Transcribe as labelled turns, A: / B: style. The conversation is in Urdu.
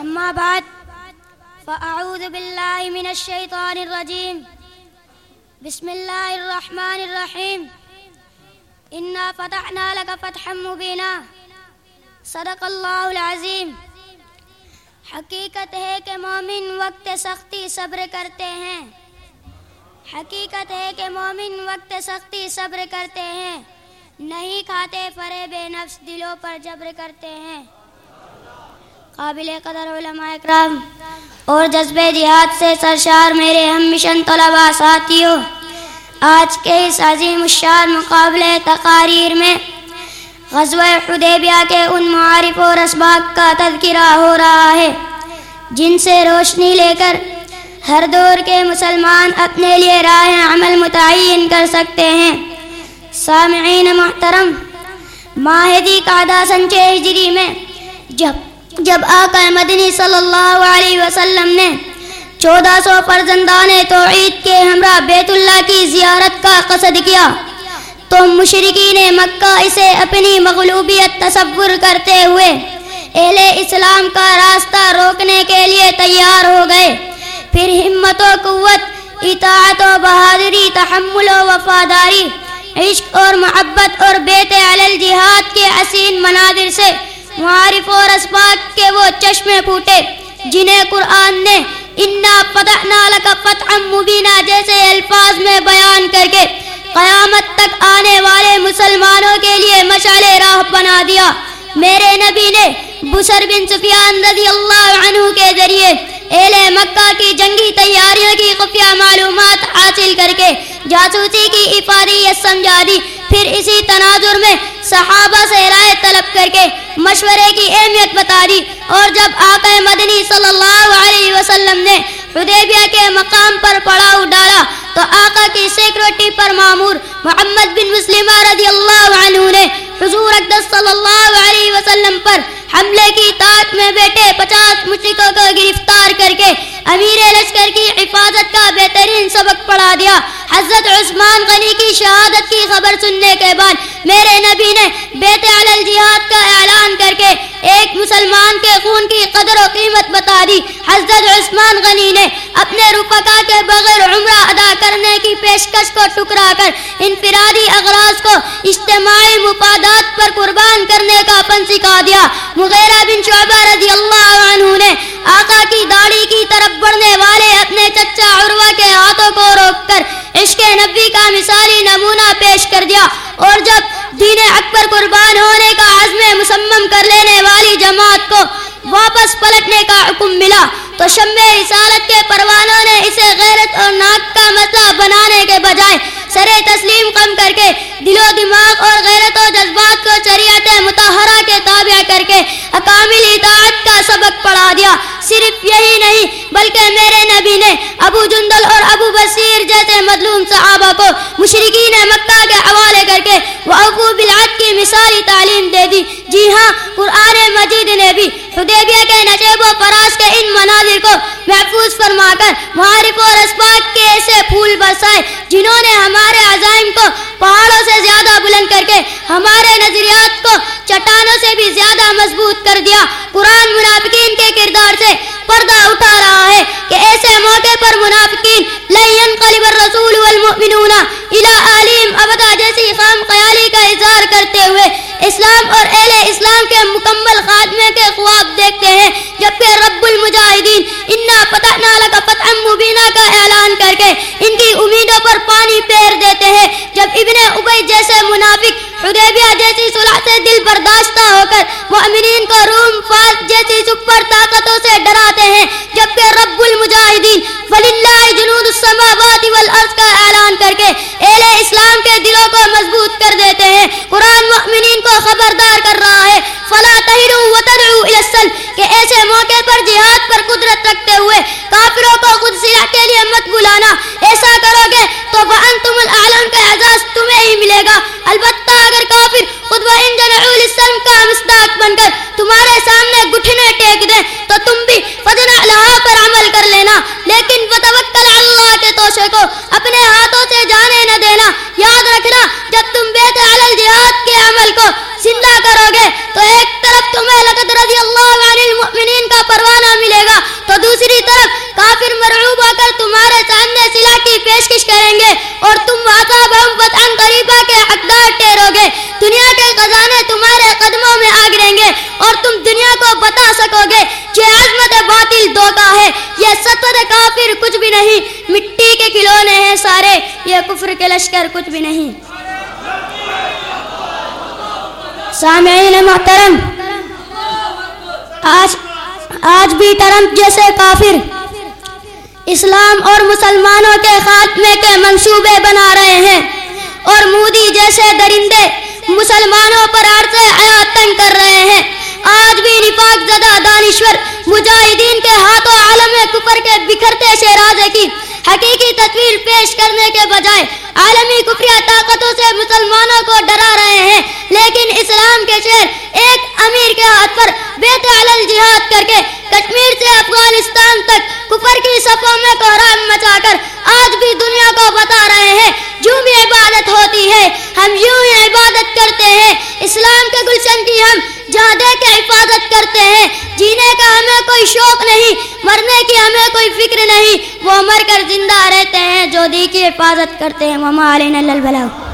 A: أما بعد، فأعوذ بالله من الشيطان الرجيم. بسم الله الرحمن الرحيم. إنا فتحنا لك فتحا مبينا. صدق اللہ العظیم حقیقت ہے کہ مومن وقت سختی صبر کرتے ہیں. حقیقت ہے کہ مومن وقت سختی صبر کرتے ہیں. نہیں کھاتے فریب نفس دلوں پر جبر کرتے ہیں. قابل قدر علماء اکرام اور جذبے جہاد سے سرشار میرے ہم مشن طلباء ساتھیوں آج کے اس عظیم الشان مقابلے تقاریر میں غزوہ حدیبیہ کے ان معارف اور اسباق کا تذکرہ ہو رہا ہے، جن سے روشنی لے کر ہر دور کے مسلمان اپنے لیے راہ عمل متعین کر سکتے ہیں۔ سامعین محترم، ماہدی قادہ سنچے ہجری میں جب جب آقا مدنی صلی اللہ علیہ وسلم نے چودہ سو فرزندان توعید کے ہمراہ بیت اللہ کی زیارت کا قصد کیا، تو مشرقین مکہ اسے اپنی مغلوبیت تصور کرتے ہوئے اہل اسلام کا راستہ روکنے کے لیے تیار ہو گئے۔ پھر ہمت و قوت، اطاعت و بہادری، تحمل و وفاداری، عشق اور محبت اور بیت علی جہاد کے حسین مناظر سے معارف اور اسباق کے وہ چشمے پھوٹے، جنہیں قرآن نے انا فتحنا لک فتحا مبینہ جیسے الفاظ میں بیان کر کے قیامت تک آنے والے مسلمانوں کے لیے مشعل راہ بنا دیا۔ میرے نبی نے بسر بن سفیان رضی اللہ عنہ کے ذریعے اہل مکہ کی جنگی تیاریوں کی خفیہ معلومات حاصل کر کے جاسوسی کی افادیت سمجھا دی۔ پھر اسی تناظر میں صحابہ سے رائے طلب کر کے مشورے کی اہمیت بتا دی۔ اور جب آقا مدنی صلی اللہ علیہ وسلم نے حدیبیہ کے مقام پر پڑاؤ ڈالا، تو آقا کی سیکرٹی پر معمور محمد بن مسلمہ رضی اللہ عنہ نے حضور اقدس صلی اللہ علیہ وسلم پر حملے کی طاق میں بیٹھے پچاس مشرکوں کو گرفتار کر کے امیر لشکر کی حفاظت کا بہترین سبق پڑھا دیا۔ حضرت عثمان غنی شہادت کی خبر سننے کے بعد میرے نبی نے بیت علی الجہاد کا اعلان کر کے ایک مسلمان کے خون کی قدر و قیمت بتا دی۔ حضرت عثمان غنی نے اپنے رفقا کے بغیر عمرہ ادا کرنے کی پیشکش کو ٹکرا کر انفرادی اغراض کو اجتماعی مفادات پر قربان کرنے کا پن سکھا دیا۔ مغیرہ بن شعبہ رضی اللہ عنہ نے آقا کی داڑھی کی طرف بڑھنے والے اپنے چچا عروہ کے ہاتھوں کو روک کر عشق نبی کا مثالی نمونہ پیش کر دیا اور جب دین اکبر قربان ہونے کا عزم مسمم کر لینے والی جماعت کو واپس پلٹنے کا حکم ملا، تو شمع رسالت کے پروانوں نے اسے غیرت اور ناک کا مسئلہ بنانے کے بجائے سر تسلیم کم کر کے دل و دماغ اور غیرت و جذبات کو شریعت متحرہ کے تابع کر کے اکامل اطاعت کا سبق پڑھا دیا۔ صرف یہی نہیں، بلکہ میرے نبی نے ابو جندل اور ابو بصیر جیسے مظلوم صحابہ کو۔ مشرقین مکہ کے حوالے کر کے وہ ابو بلاد کی مثالی تعلیم دے دی۔ جی ہاں قرآن مجید نے بھی حدیبیہ کے نشیب و فراز کے ان مناظر کو محفوظ فرما کر معارف اور اسباق کے ایسے پھول برسائے جنہوں نے ہمارے عزائم کو پہاڑوں سے زیادہ بلند کر کے ہمارے نظریات کو چٹانوں سے بھی زیادہ مضبوط کر دیا۔ قرآن منافقین کے کردار سے پردہ اٹھا الرسول والمؤمنون الى علیم ابدا جیسی خام خیالی کا اظہار کرتے ہوئے اسلام اور اہل اسلام کے مکمل خاتمے کے خواب دیکھتے ہیں جبکہ رب المجاہدین انا فتحنا لک فتحا مبینہ کا اعلان کر کے ان کی امیدوں پر پانی پیر دیتے ہیں۔ جب ابن ابی جیسے منافق، حدیبیہ جیسی صلح سے دل برداشتہ ہو کر مؤمنین کو روم فارس جیسی سپر طاقتوں سے ڈراتے ہیں کر دیتے ہیں۔ قرآن مؤمنین کو خبردار کر رہا ہے۔ فلا السلم۔ کہ ایسے موقع پر جہاد پر قدرت رکھتے ہوئے کافروں کو خود سلاح کے لیے مت بلانا۔ ایسا کرو گے تو وانتم الاعلم کا اعزاز تمہیں ہی ملے گا۔ البتہ گے اور تم دنیا کو بتا سکو گے کہ عظمت باطل دھوکا ہے، یہ ستر کافر کچھ بھی نہیں۔ مٹی کے کھلونے ہیں سارے، یہ کفر کے لشکر کچھ بھی نہیں۔ سامعین محترم، آج آج بھی ٹرمپ جیسے کافر۔ اسلام اور مسلمانوں کے خاتمے کے منصوبے بنا رہے ہیں اور مودی جیسے درندے مسلمانوں پر عرض حیات تنگ کر رہے ہیں۔ آج بھی نفاق زدہ دانشور مجاہدین کے ہاتھوں عالم کفر کے بکھرتے شہرازے کی حقیقی تصویر پیش کرنے کے بجائے عالمی کفریہ طاقتوں سے مسلمانوں کو ڈرا رہے ہیں۔ لیکن اسلام کے شہر ایک امیر کے ہاتھ پر بیت علل جہاد کر کے کشمیر سے افغانستان تک کفر کی صفوں میں کوہرام مچا کر آج بھی دنیا کو بتا رہے ہیں۔ جو بھی عبادت ہوتی ہے، ہم یوں ہی عبادت کرتے ہیں۔ اسلام کے گلشن کی ہم جادے کے حفاظت کرتے ہیں۔ جینے کا ہمیں کوئی شوق نہیں، مرنے کی ہمیں کوئی فکر نہیں۔ وہ مر کر زندہ رہتے ہیں، جو دی کی حفاظت کرتے ہیں۔ مما علینا البلاؤ